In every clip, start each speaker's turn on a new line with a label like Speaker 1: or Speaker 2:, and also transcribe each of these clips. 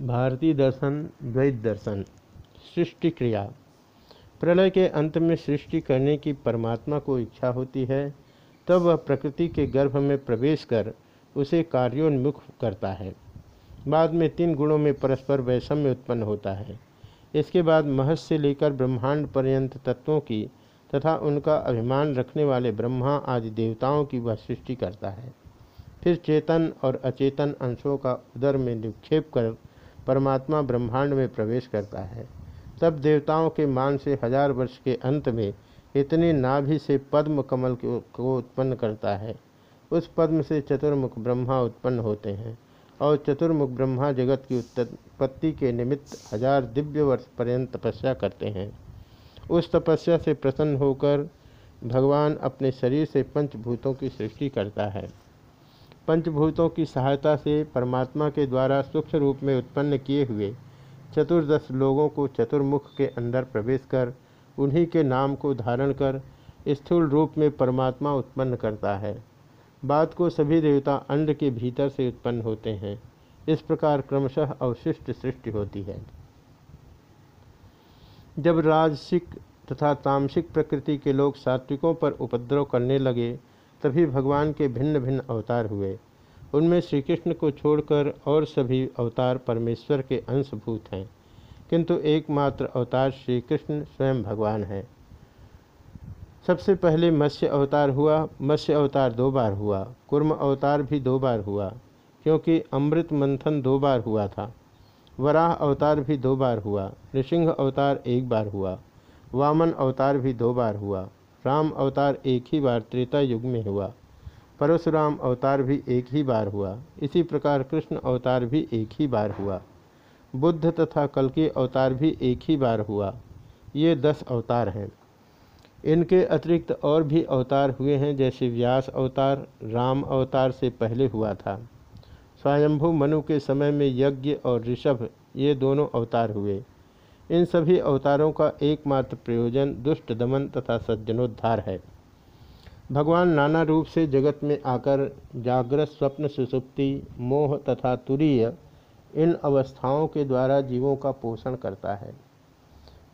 Speaker 1: भारतीय दर्शन, द्वैत दर्शन, सृष्टि क्रिया। प्रलय के अंत में सृष्टि करने की परमात्मा को इच्छा होती है, तब वह प्रकृति के गर्भ में प्रवेश कर उसे कार्योन्मुख करता है। बाद में तीन गुणों में परस्पर वैषम्य उत्पन्न होता है। इसके बाद महस से लेकर ब्रह्मांड पर्यंत तत्वों की तथा उनका अभिमान रखने वाले ब्रह्मा आदि देवताओं की वह सृष्टि करता है। फिर चेतन और अचेतन अंशों का उदर में निक्षेप कर परमात्मा ब्रह्मांड में प्रवेश करता है। तब देवताओं के मान से हज़ार वर्ष के अंत में इतनी नाभि से पद्म कमल को उत्पन्न करता है। उस पद्म से चतुर्मुख ब्रह्मा उत्पन्न होते हैं और चतुर्मुख ब्रह्मा जगत की उत्पत्ति के निमित्त हज़ार दिव्य वर्ष पर्यंत तपस्या करते हैं। उस तपस्या से प्रसन्न होकर भगवान अपने शरीर से पंचभूतों की सृष्टि करता है। पंचभूतों की सहायता से परमात्मा के द्वारा सूक्ष्म रूप में उत्पन्न किए हुए चतुर्दश लोगों को चतुर्मुख के अंदर प्रवेश कर, उन्हीं के नाम को धारण कर, स्थूल रूप में परमात्मा उत्पन्न करता है। बात को सभी देवता अंड के भीतर से उत्पन्न होते हैं। इस प्रकार क्रमशः अवशिष्ट सृष्टि होती है। जब राजसिक तथा तामसिक प्रकृति के लोग सात्विकों पर उपद्रव करने लगे तभी भगवान के भिन्न भिन्न अवतार हुए। उनमें श्री कृष्ण को छोड़कर और सभी अवतार परमेश्वर के अंशभूत हैं, किंतु एकमात्र अवतार श्री कृष्ण स्वयं भगवान है। सबसे पहले मत्स्य अवतार हुआ, मत्स्य अवतार दो बार हुआ, कुर्म अवतार भी दो बार हुआ, क्योंकि अमृत मंथन दो बार हुआ था। वराह अवतार भी दो बार हुआ, नृसिंह अवतार एक बार हुआ, वामन अवतार भी दो बार हुआ। राम अवतार एक ही बार त्रेता युग में हुआ। परशुराम अवतार भी एक ही बार हुआ। इसी प्रकार कृष्ण अवतार भी एक ही बार हुआ। बुद्ध तथा कल के अवतार भी एक ही बार हुआ। ये दस अवतार हैं। इनके अतिरिक्त और भी अवतार हुए हैं, जैसे व्यास अवतार, राम अवतार से पहले हुआ था। स्वयंभू मनु के समय में यज्ञ और ऋषभ, ये दोनों अवतार हुए। इन सभी अवतारों का एकमात्र प्रयोजन दुष्ट दमन तथा सज्जनोद्धार है। भगवान नाना रूप से जगत में आकर जागृत स्वप्न, सुसुप्ति, मोह तथा तुरीय इन अवस्थाओं के द्वारा जीवों का पोषण करता है।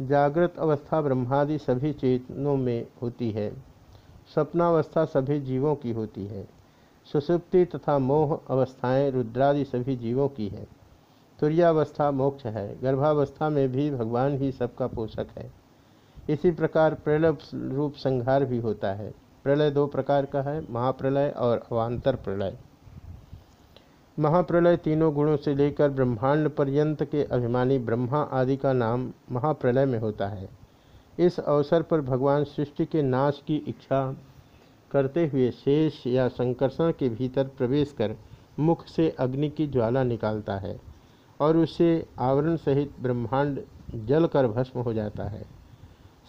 Speaker 1: जागृत अवस्था ब्रह्मादि सभी चेतनों में होती है। स्वप्नावस्था सभी जीवों की होती है। सुसुप्ति तथा मोह अवस्थाएँ रुद्रादि सभी जीवों की है। तुर्यावस्था मोक्ष है। गर्भावस्था में भी भगवान ही सबका पोषक है। इसी प्रकार प्रलय रूप संहार भी होता है। प्रलय दो प्रकार का है, महाप्रलय और अवान्तर प्रलय। महाप्रलय तीनों गुणों से लेकर ब्रह्मांड पर्यंत के अभिमानी ब्रह्मा आदि का नाम महाप्रलय में होता है। इस अवसर पर भगवान सृष्टि के नाश की इच्छा करते हुए शेष या संकर्षण के भीतर प्रवेश कर मुख से अग्नि की ज्वाला निकालता है। और उससे आवरण सहित ब्रह्मांड जल कर भस्म हो जाता है।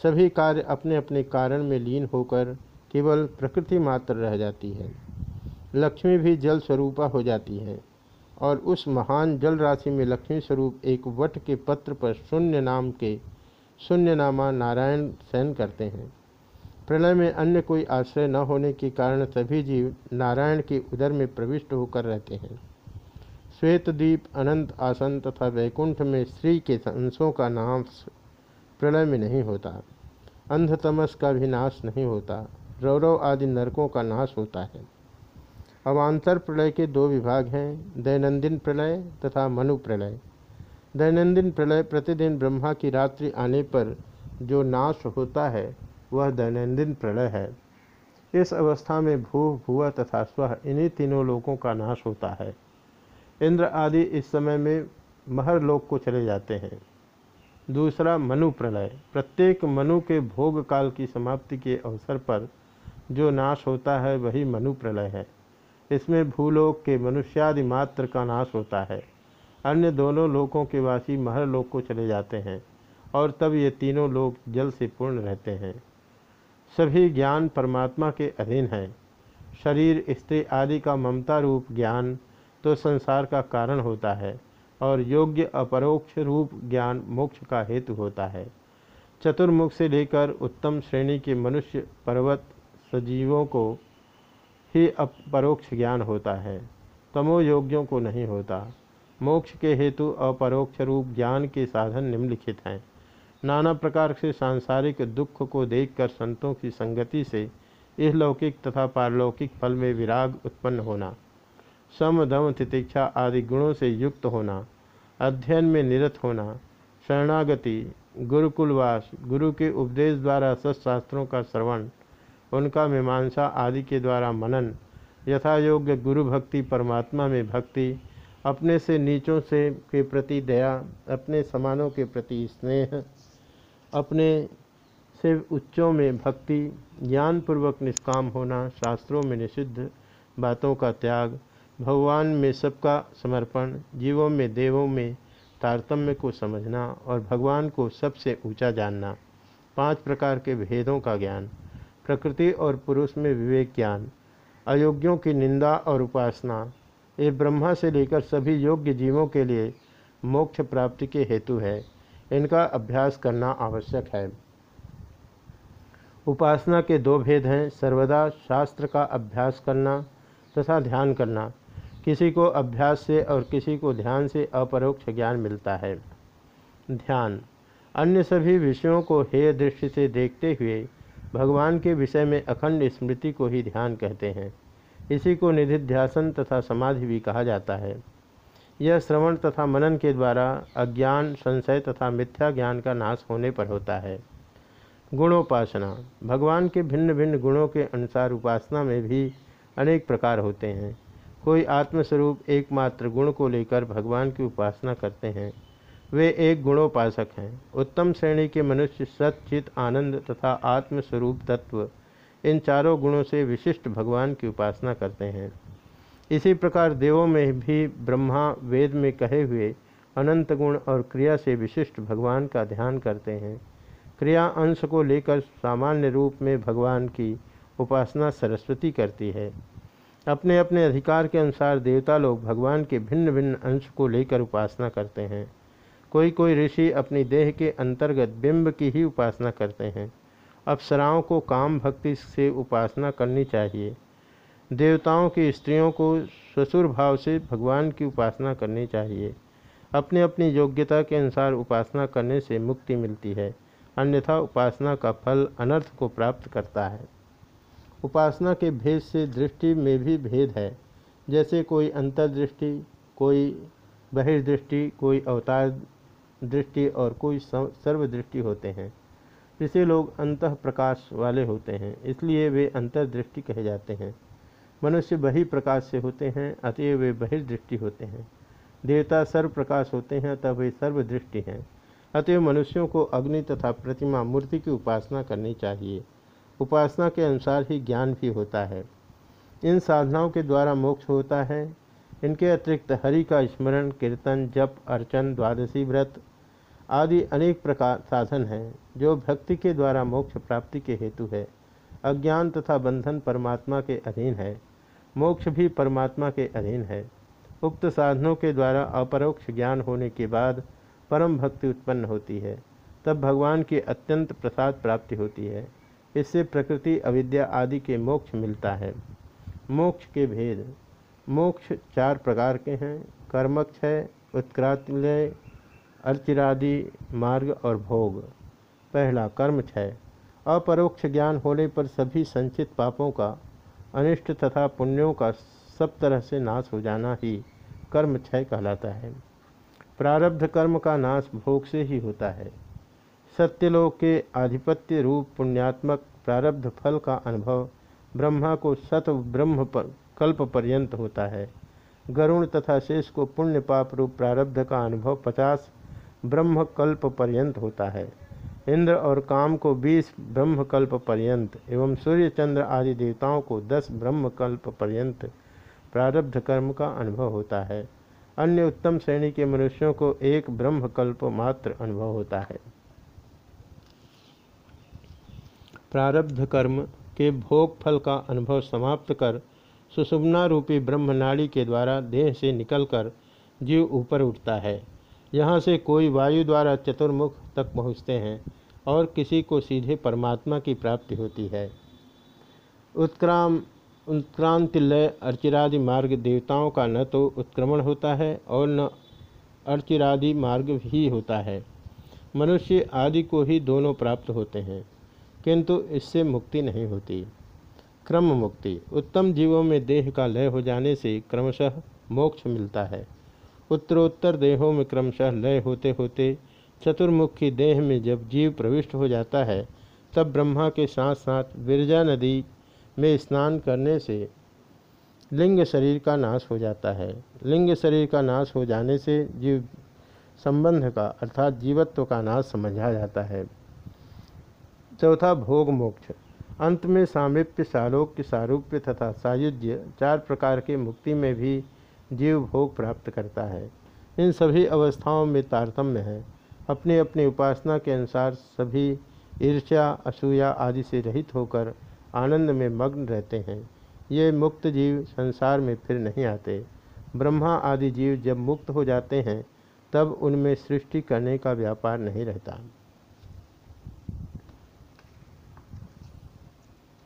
Speaker 1: सभी कार्य अपने अपने कारण में लीन होकर केवल प्रकृति मात्र रह जाती है। लक्ष्मी भी जल स्वरूपा हो जाती है और उस महान जल राशि में लक्ष्मी स्वरूप एक वट के पत्र पर शून्य नाम के शून्य नामा नारायण सहन करते हैं। प्रलय में अन्य कोई आश्रय न होने के कारण सभी जीव नारायण के उदर में प्रविष्ट होकर रहते हैं। श्वेतद्वीप अनंत आसन तथा वैकुंठ में स्त्री के अंशों का नाश प्रलय में नहीं होता। अंधतमस का भी नाश नहीं होता। रौरव आदि नरकों का नाश होता है। अवान्तर प्रलय के दो विभाग हैं, दैनंदिन प्रलय तथा मनु प्रलय। दैनंदिन प्रलय प्रतिदिन ब्रह्मा की रात्रि आने पर जो नाश होता है, वह दैनंदिन प्रलय है। इस अवस्था में भू भुआ तथा स्व इन्हीं तीनों लोगों का नाश होता है। इंद्र आदि इस समय में महर लोक को चले जाते हैं। दूसरा, मनु प्रलय। प्रत्येक मनु के भोग काल की समाप्ति के अवसर पर जो नाश होता है, वही मनु प्रलय है। इसमें भूलोक के मनुष्यादि मात्र का नाश होता है। अन्य दोनों लोकों के वासी महर लोक को चले जाते हैं और तब ये तीनों लोग जल से पूर्ण रहते हैं। सभी ज्ञान परमात्मा के अधीन है। शरीर, स्त्री आदि का ममता रूप ज्ञान तो संसार का कारण होता है और योग्य अपरोक्ष रूप ज्ञान मोक्ष का हेतु होता है। चतुर्मुख से लेकर उत्तम श्रेणी के मनुष्य पर्वत सजीवों को ही अपरोक्ष ज्ञान होता है। तमो योग्यों को नहीं होता। मोक्ष के हेतु अपरोक्ष रूप ज्ञान के साधन निम्नलिखित हैं। नाना प्रकार से सांसारिक दुख को देखकर संतों की संगति से इहलौकिक तथा पारलौकिक फल में विराग उत्पन्न होना। सम दम तितिक्षा आदि गुणों से युक्त होना, अध्ययन में निरत होना, शरणागति, गुरुकुलवास, गुरु के उपदेश द्वारा सत्शास्त्रों का श्रवण, उनका मीमांसा आदि के द्वारा मनन यथा योग्य गुरु भक्ति, परमात्मा में भक्ति, अपने से नीचों से के प्रति दया, अपने समानों के प्रति स्नेह, अपने से उच्चों में भक्ति, ज्ञानपूर्वक निष्काम होना, शास्त्रों में निषिद्ध बातों का त्याग भगवान में सबका समर्पण, जीवों में, देवों में, तारतम्य को समझना और भगवान को सबसे ऊँचा जानना। पाँच प्रकार के भेदों का ज्ञान, प्रकृति और पुरुष में विवेक ज्ञान, अयोग्यों की निंदा और उपासना, ये ब्रह्मा से लेकर सभी योग्य जीवों के लिए मोक्ष प्राप्ति के हेतु है। इनका अभ्यास करना आवश्यक है। उपासना के दो भेद हैं, सर्वदा शास्त्र का अभ्यास करना तथा ध्यान करना। किसी को अभ्यास से और किसी को ध्यान से अपरोक्ष ज्ञान मिलता है। ध्यान। अन्य सभी विषयों को हेय दृष्टि से देखते हुए भगवान के विषय में अखंड स्मृति को ही ध्यान कहते हैं। इसी को निधिध्यासन तथा समाधि भी कहा जाता है। यह श्रवण तथा मनन के द्वारा अज्ञान, संशय तथा मिथ्या ज्ञान का नाश होने पर होता है। गुणोपासना। भगवान के भिन्न भिन्न गुणों के अनुसार उपासना में भी अनेक प्रकार होते हैं। कोई आत्मस्वरूप एकमात्र गुण को लेकर भगवान की उपासना करते हैं। वे एक गुणोपासक हैं। उत्तम श्रेणी के मनुष्य सचित आनंद तथा आत्मस्वरूप तत्व, इन चारों गुणों से विशिष्ट भगवान की उपासना करते हैं। इसी प्रकार देवों में भी ब्रह्मा वेद में कहे हुए अनंत गुण और क्रिया से विशिष्ट भगवान का ध्यान करते हैं। क्रिया अंश को लेकर सामान्य रूप में भगवान की उपासना सरस्वती करती है। अपने अपने अधिकार के अनुसार देवता लोग भगवान के भिन्न भिन्न अंश को लेकर उपासना करते हैं। कोई कोई ऋषि अपनी देह के अंतर्गत बिंब की ही उपासना करते हैं। अप्सराओं को काम भक्ति से उपासना करनी चाहिए। देवताओं की स्त्रियों को ससुर भाव से भगवान की उपासना करनी चाहिए। अपनी अपनी योग्यता के अनुसार उपासना करने से मुक्ति मिलती है। अन्यथा उपासना का फल अनर्थ को प्राप्त करता है। उपासना के भेद से दृष्टि में भी भेद है। जैसे कोई अंतर्दृष्टि, कोई बहिर्दृष्टि, कोई अवतार दृष्टि और कोई सर्वदृष्टि होते हैं। इसे लोग अंत प्रकाश वाले होते हैं, इसलिए वे अंतर्दृष्टि कहे जाते हैं। मनुष्य बही प्रकाश से होते हैं, अतएव वे बहिर्दृष्टि होते हैं। देवता सर्व प्रकाश होते हैं, तब वे सर्वदृष्टि हैं। अतएव मनुष्यों को अग्नि तथा प्रतिमा मूर्ति की उपासना करनी चाहिए। उपासना के अनुसार ही ज्ञान भी होता है। इन साधनाओं के द्वारा मोक्ष होता है। इनके अतिरिक्त हरि का स्मरण, कीर्तन, जप, अर्चन, द्वादशी व्रत आदि अनेक प्रकार साधन हैं, जो भक्ति के द्वारा मोक्ष प्राप्ति के हेतु है। अज्ञान तथा बंधन परमात्मा के अधीन है। मोक्ष भी परमात्मा के अधीन है। उक्त साधनों के द्वारा अपरोक्ष ज्ञान होने के बाद परम भक्ति उत्पन्न होती है। तब भगवान की अत्यंत प्रसाद प्राप्ति होती है। इससे प्रकृति, अविद्या आदि के मोक्ष मिलता है। मोक्ष के भेद। मोक्ष चार प्रकार के हैं। कर्मक्षय उत्क्रातिलय, अर्चिरादि, मार्ग और भोग। पहला कर्म क्षय अपरोक्ष ज्ञान होने पर सभी संचित पापों का, अनिष्ट तथा पुण्यों का सब तरह से नाश हो जाना ही कर्म क्षय कहलाता है। प्रारब्ध कर्म का नाश भोग से ही होता है। सत्यलोक के आधिपत्य रूप पुण्यात्मक प्रारब्ध फल का अनुभव ब्रह्मा को सत ब्रह्म पर, कल्प पर्यंत होता है। गरुण तथा शेष को पुण्य पाप रूप प्रारब्ध का अनुभव पचास ब्रह्म कल्प पर्यंत होता है। इंद्र और काम को बीस ब्रह्मकल्प पर्यंत एवं सूर्य चंद्र आदि देवताओं को दस ब्रह्मकल्प पर्यंत प्रारब्ध कर्म का अनुभव होता है। अन्य उत्तम श्रेणी के मनुष्यों को एक ब्रह्मकल्प मात्र अनुभव होता है। प्रारब्ध कर्म के भोग फल का अनुभव समाप्त कर सुषुम्ना रूपी ब्रह्मनाड़ी के द्वारा देह से निकलकर जीव ऊपर उठता है। यहाँ से कोई वायु द्वारा चतुर्मुख तक पहुँचते हैं और किसी को सीधे परमात्मा की प्राप्ति होती है। उत्क्राम, उत्क्रांतिलय अर्चिरादि मार्ग देवताओं का न तो उत्क्रमण होता है और न अर्चिरादि मार्ग ही होता है। मनुष्य आदि को ही दोनों प्राप्त होते हैं। किंतु इससे मुक्ति नहीं होती। क्रम मुक्ति। उत्तम जीवों में देह का लय हो जाने से क्रमशः मोक्ष मिलता है। उत्तरोत्तर देहों में क्रमशः लय होते होते चतुर्मुखी देह में जब जीव प्रविष्ट हो जाता है, तब ब्रह्मा के साथ साथ विरजा नदी में स्नान करने से लिंग शरीर का नाश हो जाता है। लिंग शरीर का नाश हो जाने से जीव संबंध का अर्थात जीवत्व का नाश समझा जाता है। चौथा भोग मोक्ष। अंत में सामिप्य सालोक्य सारूप्य तथा सायुज्य चार प्रकार के मुक्ति में भी जीव भोग प्राप्त करता है। इन सभी अवस्थाओं में तारतम्य है। अपनी अपनी उपासना के अनुसार सभी ईर्ष्या, असूया आदि से रहित होकर आनंद में मग्न रहते हैं। ये मुक्त जीव संसार में फिर नहीं आते। ब्रह्मा आदि जीव जब मुक्त हो जाते हैं, तब उनमें सृष्टि करने का व्यापार नहीं रहता।